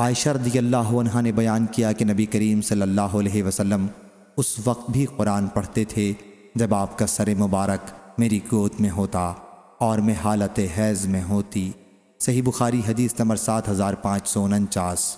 عائشہ رضی اللہ عنہ نے بیان کیا کہ نبی کریم صلی اللہ علیہ وسلم اس وقت بھی قرآن پڑھتے تھے جب آپ کا سر مبارک میری گود میں ہوتا اور میں حالت حیض میں ہوتی۔ صحیح بخاری حدیث نمبر سات ہزار پانچ سو انچاس۔